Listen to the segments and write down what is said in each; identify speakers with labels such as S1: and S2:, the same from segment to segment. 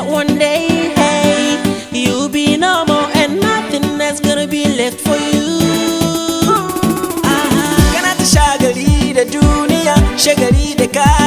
S1: that one day, hey, you'll be normal and nothing that's gonna be left for you. Ah. Kana ta shagali da duniya, shagali da kaya.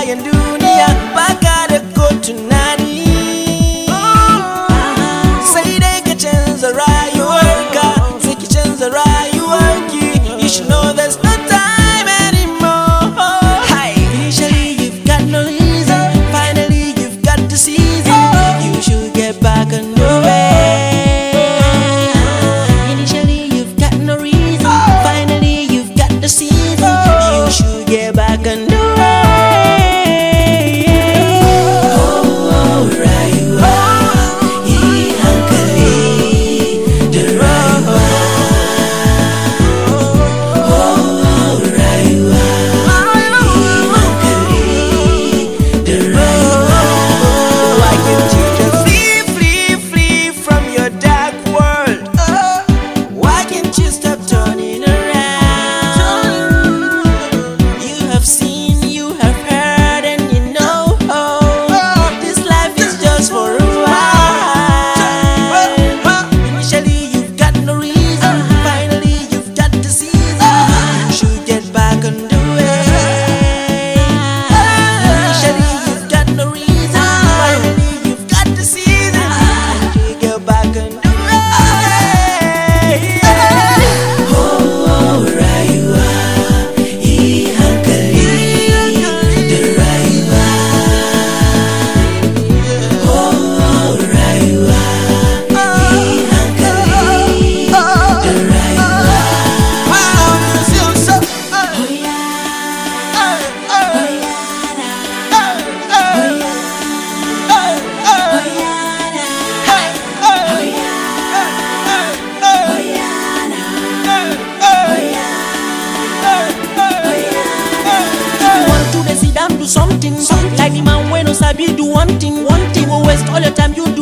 S1: be do one thing, one thing. You waste all your time, you